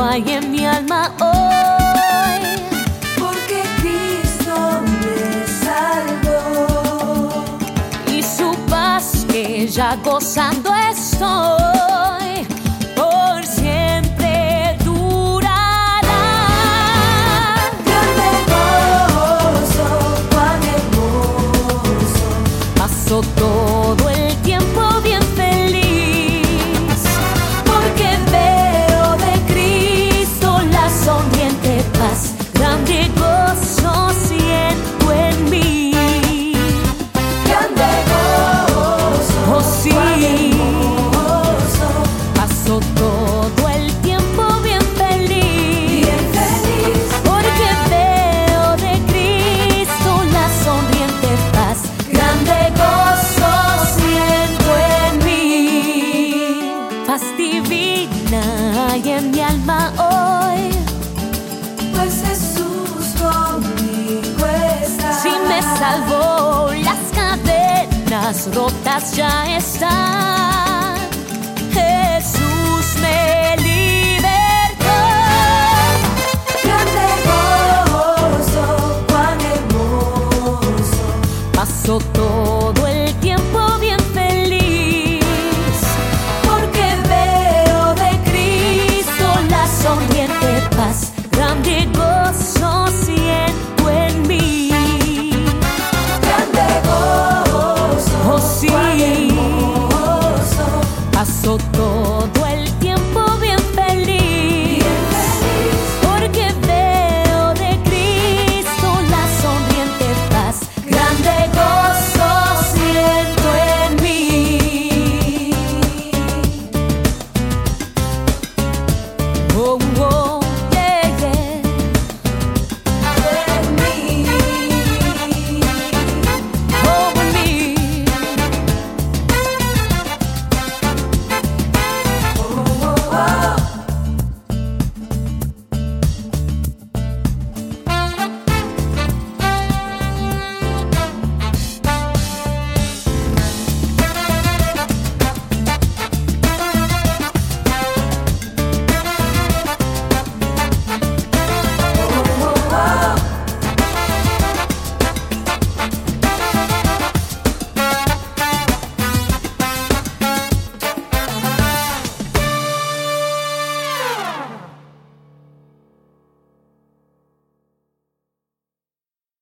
hay en mi alma hoy. Porque Cristo me salvó. Y su paz que ya gozando estoy, por siempre durará. Grande gozo, cuán hermoso. Todo cadenas rotas ya están. Jesús me libertó. Grande gozo, cuán hermoso. Pasó todo oh, oh.